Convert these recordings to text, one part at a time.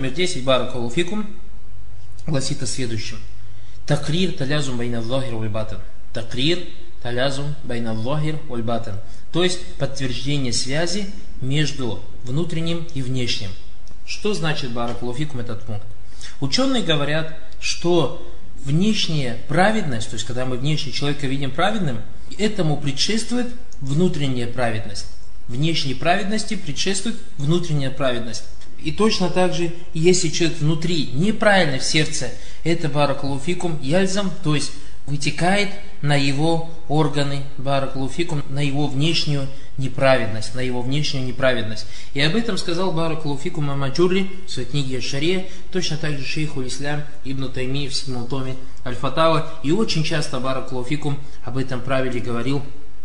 Номер 10, Баракалуфикум, гласит о следующем. Такрир талязум байна Аллахир вальбатан. Такрир талязум байна Аллахир вальбатан. То есть подтверждение связи между внутренним и внешним. Что значит Баракалуфикум этот пункт? Ученые говорят, что внешняя праведность, то есть когда мы внешне человека видим праведным, этому предшествует внутренняя праведность. Внешней праведности предшествует внутренняя праведность. И точно так же, если человек внутри неправильно в сердце, это баракалуфикум яльзам, то есть вытекает на его органы баракалуфикум, на его внешнюю неправедность, на его внешнюю неправедность. И об этом сказал баракалуфикум Амаджурри в своей книге Шаре, точно так же шейху Ислам Ибн Тайми в седьмом томе Аль-Фатава. И очень часто баракалуфикум об этом правиле говорил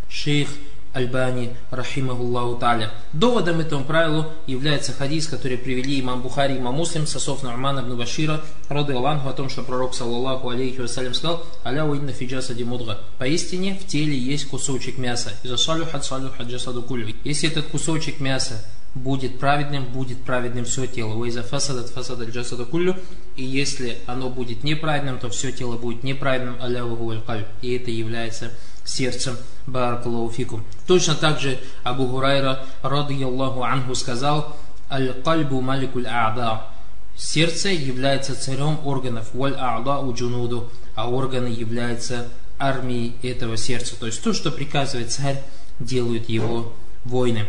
шейх Альбани, рахимахуллаху та'аля. Доводом этому правилу является хадис, который привели имам Бухари, имам Муслим, сосов Ну'мана ибн Башира, роды Аллаху, о том, что пророк, саллаллаху алейхи вассалям, сказал, «Аля инна фиджаса димудга». Поистине в теле есть кусочек мяса. «Иза салюхат салюхат джасаду кулли». Если этот кусочек мяса будет праведным, будет праведным все тело. Уэйза фасадат фасадат джасаду куллю. И если оно будет неправедным, то все тело будет неправедным. Аля И это является сердцем Баракалуфикум. Точно так же Абу Хурайра, радияллаху анху, сказал, Аль-Кальбу маликуль а'да. Сердце является царем органов, валь а'да у джунуду, а органы являются армией этого сердца. То есть то, что приказывает царь, делают его воины.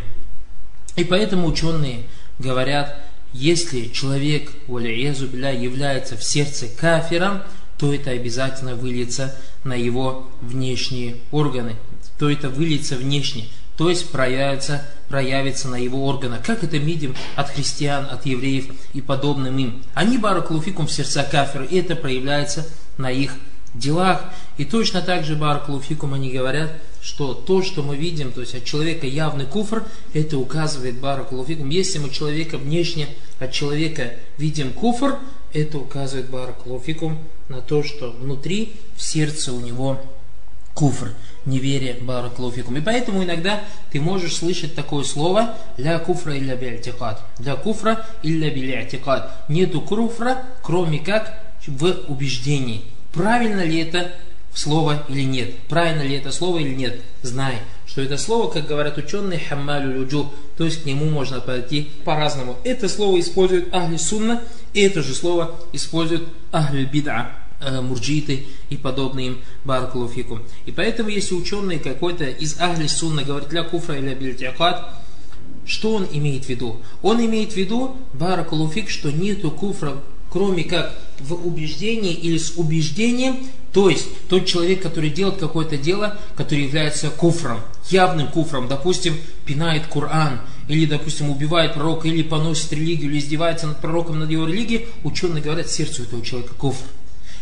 И поэтому ученые говорят, если человек, воля является в сердце кафиром, то это обязательно выльется на его внешние органы, то это выльется внешне, то есть проявится, проявится на его органах. Как это видим от христиан, от евреев и подобным им. Они баракулуфикум в сердца кафир, и это проявляется на их делах. И точно так же баракулуфикум они говорят, что то, что мы видим, то есть от человека явный куфр, это указывает баракулуфикум. Если мы человека внешне от человека видим куфр, это указывает баракулуфикум на то, что внутри, в сердце у него куфр, неверие баракулуфикум. И поэтому иногда ты можешь слышать такое слово ля куфра илля би'атикад. Ля куфра илля би'атикад. Нету куфра, кроме как в убеждении. Правильно ли это слово или нет? Правильно ли это слово или нет? Знай, что это слово, как говорят ученые, хаммалю люджу, то есть к нему можно подойти по-разному. Это слово используют ахли сунна, и это же слово используют ахли бид'a, э, мурджиты и подобные им баракулуфику. И поэтому, если ученый какой-то из ахли сунна говорит ля куфра или бильтиакад, что он имеет в виду? Он имеет в виду, баракулуфик, что нету куфра, кроме как в убеждении или с убеждением, то есть тот человек, который делает какое-то дело, которое является куфром, явным куфром, допустим, пинает Коран, или, допустим, убивает пророка, или поносит религию, или издевается над пророком, над его религией, ученые говорят, сердце этого человека куфр.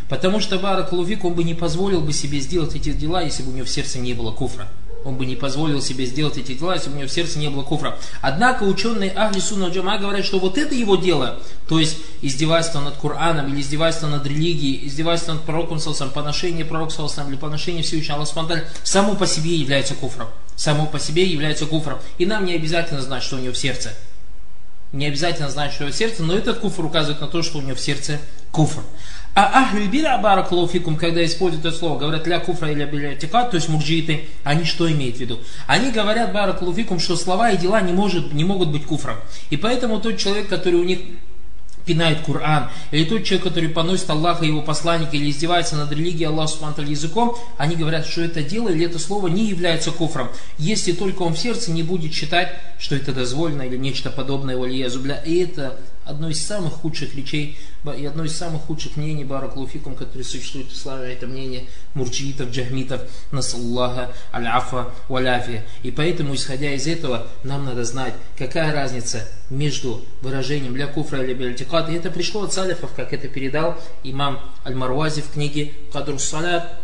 Потому что Барак Лувик, он бы не позволил бы себе сделать эти дела, если бы у него в сердце не было куфра. Он бы не позволил себе сделать эти дела, если бы у него в сердце не было куфра. Однако ученые Ахли Сунна Джама говорят, что вот это его дело, то есть издевательство над Кораном, или издевательство над религией, издевательство над пророком Салсам, поношение пророка Салсам, или поношение Всевышнего Аллаха само по себе является куфром. Само по себе является куфром. И нам не обязательно знать, что у него в сердце. Не обязательно знать, что у него в сердце, но этот куфр указывает на то, что у него в сердце куфр. А ахлю биля баракалуфикум, когда используют это слово, говорят ля куфра или биля то есть мурджиты, они что имеют в виду? Они говорят баракалуфикум, что слова и дела не, может, не могут быть куфром. И поэтому тот человек, который у них пинает Коран, или тот человек, который поносит Аллаха и его посланника, или издевается над религией Аллаха Субтитры языком, они говорят, что это дело или это слово не является куфром, если только он в сердце не будет считать, что это дозволено или нечто подобное, и это одно из самых худших речей и одно из самых худших мнений Баракулуфикум, которые существуют в исламе, это мнение мурджиитов, джахмитов, насаллаха, аль-афа, валяфия. И поэтому, исходя из этого, нам надо знать, какая разница между выражением для куфра или бельтикат. И это пришло от салифов, как это передал имам Аль-Марвази в книге Кадр Салят,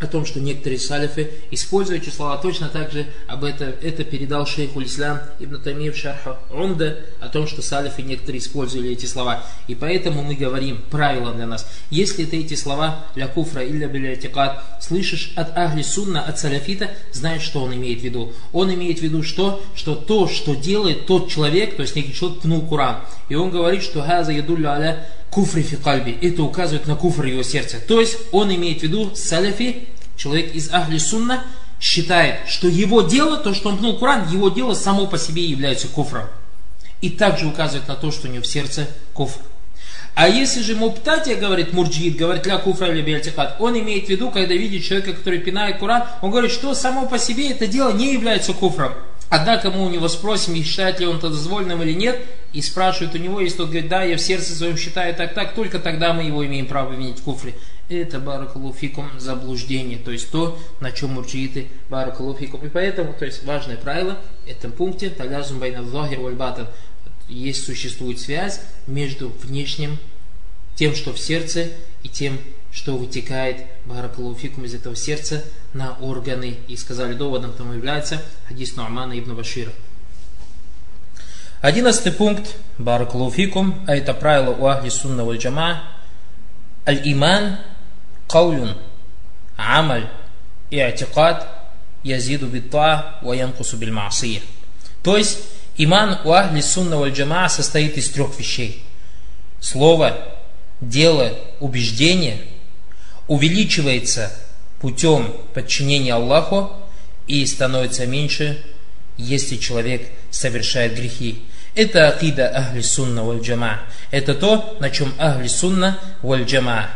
о том, что некоторые салифы используют эти слова. Точно так же об это, это передал шейх Улислам Ибн Тамир Шарха Умда, о том, что салифы некоторые использовали эти слова. И поэтому мы говорим, правило для нас, если ты эти слова ля куфра или билятикат слышишь от ахли сунна, от саляфита, знаешь, что он имеет в виду. Он имеет в виду что? Что то, что делает тот человек, то есть некий человек пнул Куран, и он говорит, что газа ядулля аля куфри фи кальби. Это указывает на куфр его сердца. То есть он имеет в виду саляфи, человек из Ахли Сунна, считает, что его дело, то, что он пнул Куран, его дело само по себе является куфром. И также указывает на то, что у него в сердце куфр. А если же Муптатия говорит, Мурджид, говорит, ля куфра или биальтихат, он имеет в виду, когда видит человека, который пинает Куран, он говорит, что само по себе это дело не является куфром. Однако мы у него спросим, считает ли он это дозволенным или нет, и спрашивают у него, если тот говорит, да, я в сердце своем считаю так, так, только тогда мы его имеем право винить в куфре. Это баракалуфикум заблуждение, то есть то, на чем мурджииты баракалуфикум. И поэтому, то есть важное правило в этом пункте, талязум байна зохир вальбатан, есть, существует связь между внешним, тем, что в сердце, и тем, что вытекает баракалуфикум из этого сердца на органы. И сказали, доводом тому является хадис Нуамана ибн Башира. Одиннадцатый пункт, баракалуфикум, а это правило у ахли сунна валь джама, аль-иман каулюн, амаль и атикад язиду битта ва янкусу биль То есть, иман у ахли сунна валь джама состоит из трех вещей. Слово, дело, убеждение – увеличивается путем подчинения Аллаху и становится меньше, если человек совершает грехи. Это акида ахли сунна валь джама. Это то, на чем ахли сунна валь джама.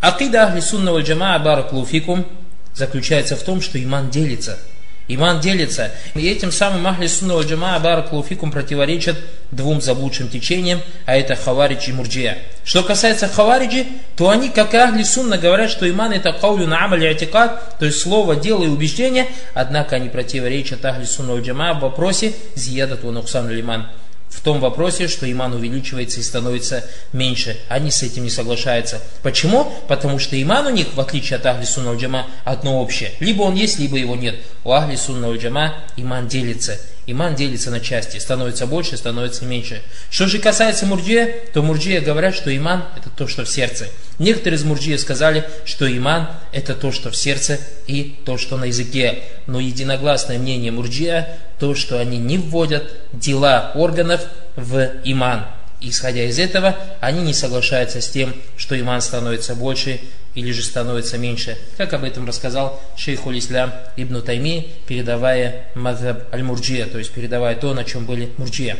Акида ахли сунна валь джама бараклуфикум заключается в том, что иман делится – Иман делится. И этим самым Ахли Сунна Джама Баракулуфикум противоречат двум заблудшим течениям, а это Хаваридж и Мурджия. Что касается Хавариджи, то они, как и Ахли Сунна, говорят, что иман это каулю на амаль атикад, то есть слово, дело и убеждение, однако они противоречат Ахли Сунна Джама в вопросе зиядат вануксан лиман в том вопросе, что иман увеличивается и становится меньше. Они с этим не соглашаются. Почему? Потому что иман у них, в отличие от Ахли Сунна Джама, одно общее. Либо он есть, либо его нет. У Ахли Сунна Джама иман делится. Иман делится на части, становится больше, становится меньше. Что же касается мурджия, то мурджия говорят, что иман это то, что в сердце. Некоторые из мурджия сказали, что иман это то, что в сердце и то, что на языке. Но единогласное мнение мурджия, то, что они не вводят дела органов в иман. Исходя из этого, они не соглашаются с тем, что иман становится больше или же становится меньше, как об этом рассказал шейх Ислам Ибн Тайми, передавая мадхаб аль-Мурджия, то есть передавая то, на чем были мурджия.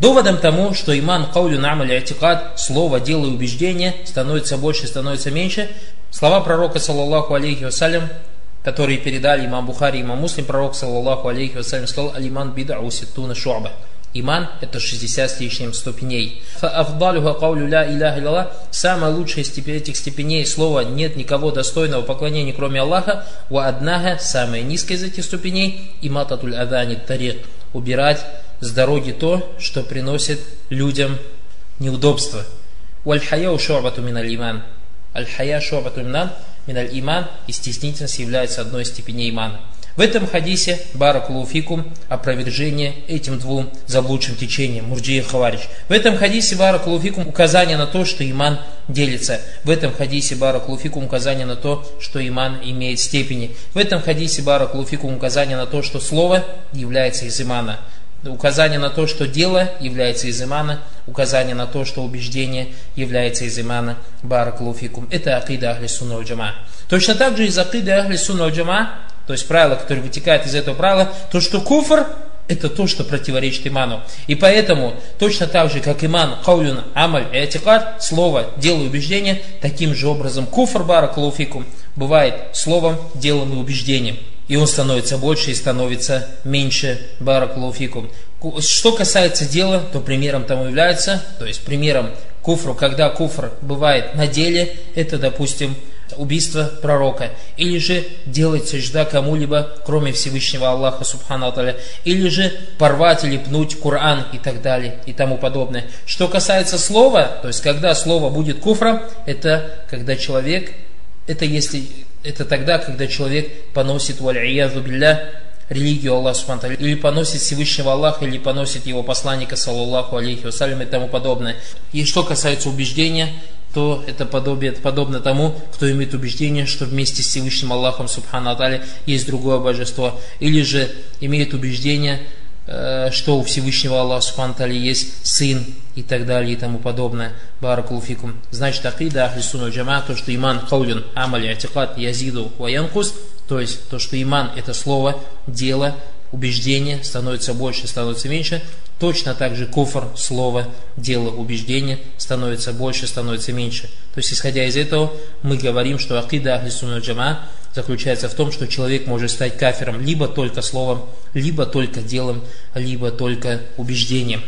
Доводом тому, что иман каулю намаль атикад, слово, дело и убеждение становится больше, становится меньше, слова пророка, саллаллаху алейхи вассалям, которые передали имам Бухари и имам Муслим, пророк, саллаллаху алейхи вассалям, сказал, алиман бида уситтуна шуаба. Иман – это 60 с лишним ступеней. Самая лучшая степень этих степеней слова «нет никого достойного поклонения, кроме Аллаха». Ва однаха – самая низкая из этих ступеней. Имататуль адани тарик – убирать с дороги то, что приносит людям неудобства. Валь-хаяу шу'бату миналь иман. Аль-хая шу'бату миналь иман. И стеснительность является одной из степеней имана. В этом хадисе Баракулуфикум опровержение этим двум заблудшим течениям, Мурджи Хаварич. В этом хадисе Баракулуфикум указание на то, что иман делится. В этом хадисе Баракулуфикум указание на то, что иман имеет степени. В этом хадисе Баракулуфикум указание на то, что слово является из имана указание на то, что дело является из имана, указание на то, что убеждение является из имана, баракулуфикум. Это акида ахли сунна джама. Точно так же из акиды ахли сунна джама то есть правило, которое вытекает из этого правила, то, что куфр это то, что противоречит иману. И поэтому, точно так же, как иман, каулюн, амаль и атикад, слово, дело и убеждение, таким же образом куфр баракалуфикум бывает словом, делом и убеждением. И он становится больше и становится меньше баракалуфикум. Что касается дела, то примером тому является, то есть примером куфру, когда куфр бывает на деле, это, допустим, убийство пророка, или же делать сажда кому-либо, кроме Всевышнего Аллаха Субхану Аталя, или же порвать или пнуть Коран и так далее и тому подобное. Что касается слова, то есть когда слово будет куфром, это когда человек это если это тогда, когда человек поносит валь-ияду билля религию Аллаха Субхану или поносит Всевышнего Аллаха, или поносит его посланника, саллаллаху алейхи вассалям и тому подобное. И что касается убеждения, то это подобие, подобно тому, кто имеет убеждение, что вместе с Всевышним Аллахом Субхану Атали есть другое божество, или же имеет убеждение, э, что у Всевышнего Аллаха Субхану Атали есть сын и так далее и тому подобное. Баракулуфикум. Значит, акида ахлисуну джама, то, что иман хаулюн, амаль, атикат, язиду, ваянкус, то есть то, что иман это слово, дело, убеждение становится больше, становится меньше, точно так же куфр, слово, дело, убеждение становится больше, становится меньше. То есть, исходя из этого, мы говорим, что акида ахлисуна джама заключается в том, что человек может стать кафером либо только словом, либо только делом, либо только убеждением.